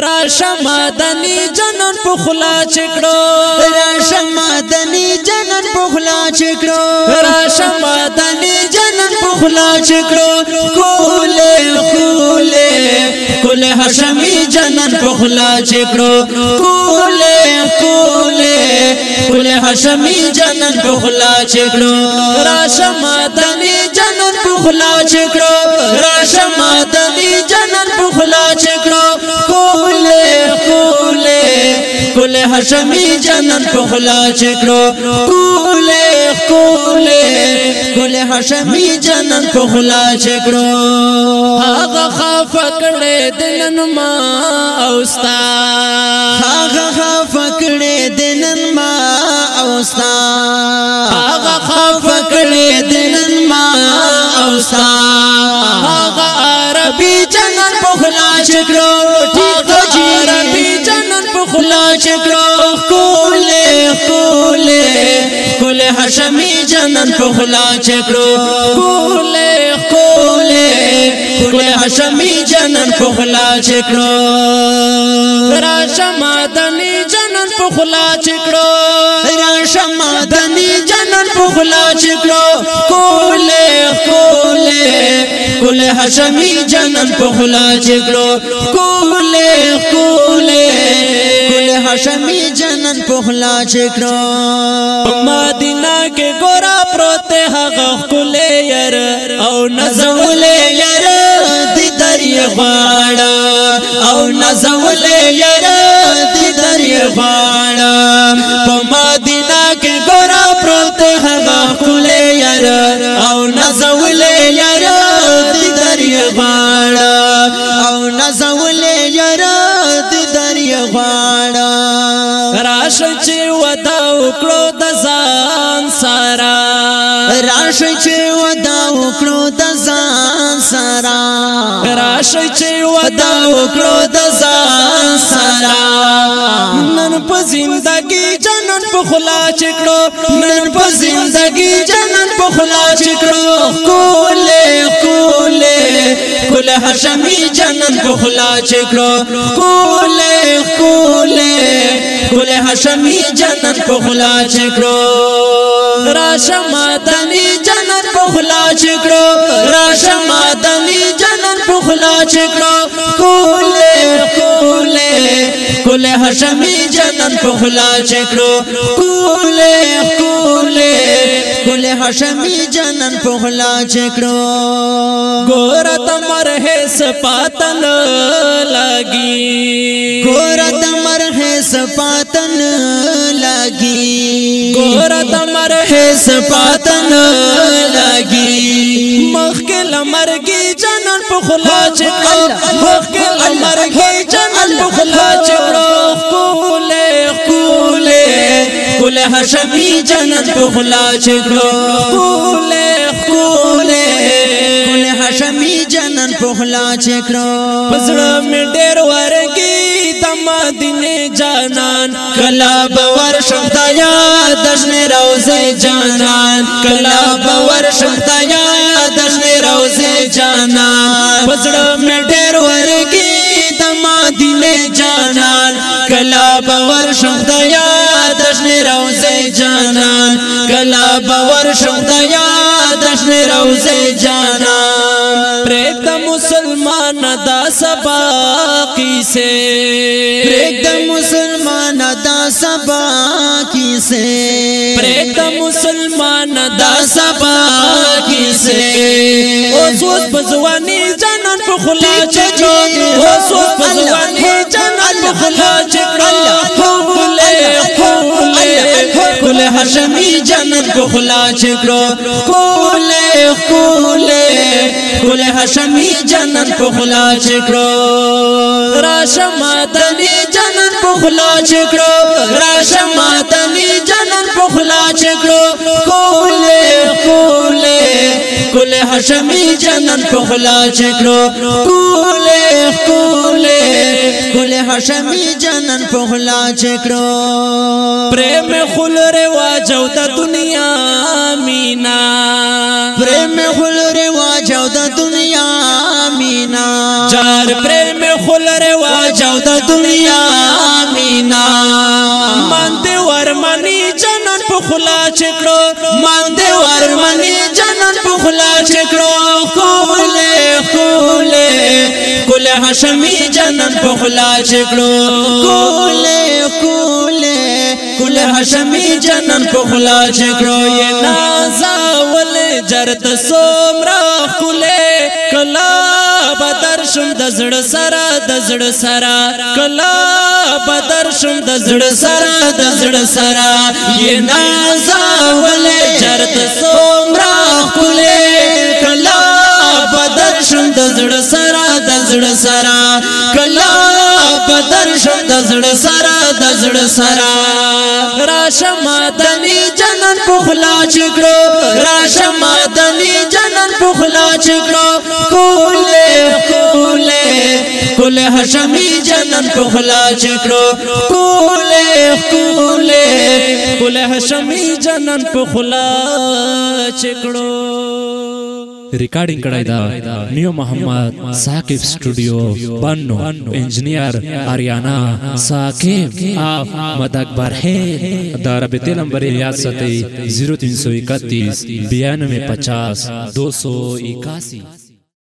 راشه مدني جنن پخلا چکړو راشه مدني جنن پخلا چکړو راشه مدني جنن پخلا چکړو کوله کوله کوله هاشمي جنن پخلا چکړو کوله کوله کوله هاشمي جنن پخلا چکړو راشه مدني جنن پخلا چکړو راشه مدني حشمی جنن پخلا چکرو کولے کولے کولے حشمی جنن پخلا چکرو آغا خواف کڑے دلن ما اوستا آغا خواف کڑے دلن ما اوستا آغا خواف کڑے دلن ما اوستا آغا عربی جنن پخلا چکرو شمی جنن په خلا چکرو کولې کولې کولې شمی جنن په خلا چکړو راشم دني جنن په خلا چکړو راشم دني جنن په خلا چکرو کولې کولې کولې شمی جنن په خلا چکرو کولې کولې کولې شمی جنن په خلا چکرو دنیا کې ګورا پروت هغه خپل ير او نزول ير د دریا غاړه او نزول ير د دریا غاړه په مدینه کې ګورا پروت هغه خپل ير او نزول ير د دریا غاړه او نزول ير د دریا غاړه راشه چې ودا وکړو راشي چې ودا وکړو د ځان سره راشي چې ودا وکړو د ځان سره نن په زندګي جنن په خلا چکړو نن په زندګي جنن په خلا چکړو کوله کوله کول هاشمي جنن په خلا چکړو کوله کوله کول هاشمي جنن په خلا چکړو راشم مدني جنت په خلا چکړو راشم مدني جنت په خلا چکړو کوله کوله کوله هاشمي جنت په خلا چکړو کوله کوله کوله هاشمي جنت په خلا چکړو ګور تمر هي سپاتن لګي ګور سپاتن لگی گورا تمر ہے سپاتن لگی مخ کے لمرگی جنن پو خلا چکو مخ کے لمرگی جنن پو خلا چکو خولے خولے خولے حشمی جنن پو خلا چکو خولے خولے خولے حشمی جنن پو خلا چکو پسڑا میں ڈیر ورگی دی د مدینه جانان کلا باور شمتا یا دشن روزه جانان کلا باور شمتا یا دشن روزه جانان پسړه مې ډېر ورګي د مدینه جانان کلا باور شمتا یا دشن روزه جانان کلا باور شمتا یا دشن روزه جانان دا سبا کیسے پریک دا مسلمان دا سبا کیسے پریک دا مسلمان دا سبا کیسے او سوز بزوانی جنن پخلا چکڑو او سوز بزوانی جنن پخلا چکڑو شمی جنت کو خلا چکرو کولے کولے کولے هاشمی جنت کو خلا چھکڑو راشم تنی جنت کو خلا چھکڑو راشم تنی جنت کو خلا چکرو کولے کولے کولے هاشمی جنت کو خلا چکرو کولے کولے هاشمي جنن په خلا چکړو پریم خل رواج او د دنیا مینا پریم خل رواج او د دنیا مینا چار پریم خل رواج او د دنیا مینا مان دې ورمني جنن په خلا چکړو ګل هاشمي جنن په خلا چکړو ګل ګل ګل هاشمي جنن په خلا چکړو یې نازاول جرت سومرا خله کلا بدر شم د زړه سره د زړه سره کلا بدر شم د زړه سره د زړه سره یې نازاول جرت سومرا سرا کلا بدر شم د زړه سرا د زړه سرا راشم دني جنن په خلا چکړو راشم دني جنن په خلا چکړو کوله کوله کوله هاشمي جنن په خلا چکړو کوله کوله کوله هاشمي جنن په خلا چکړو recording ಕಡ ಇದ new Mohammad Saqib studio Bannu engineer Haryana Saqib ಆಪ್ ಮದ ಅಕ್ಬರ್ ಹೇ दारबते नंबर याद सतई जीरो तीन सौ इकतीस बयानवे पचास दो सौ इक्यासी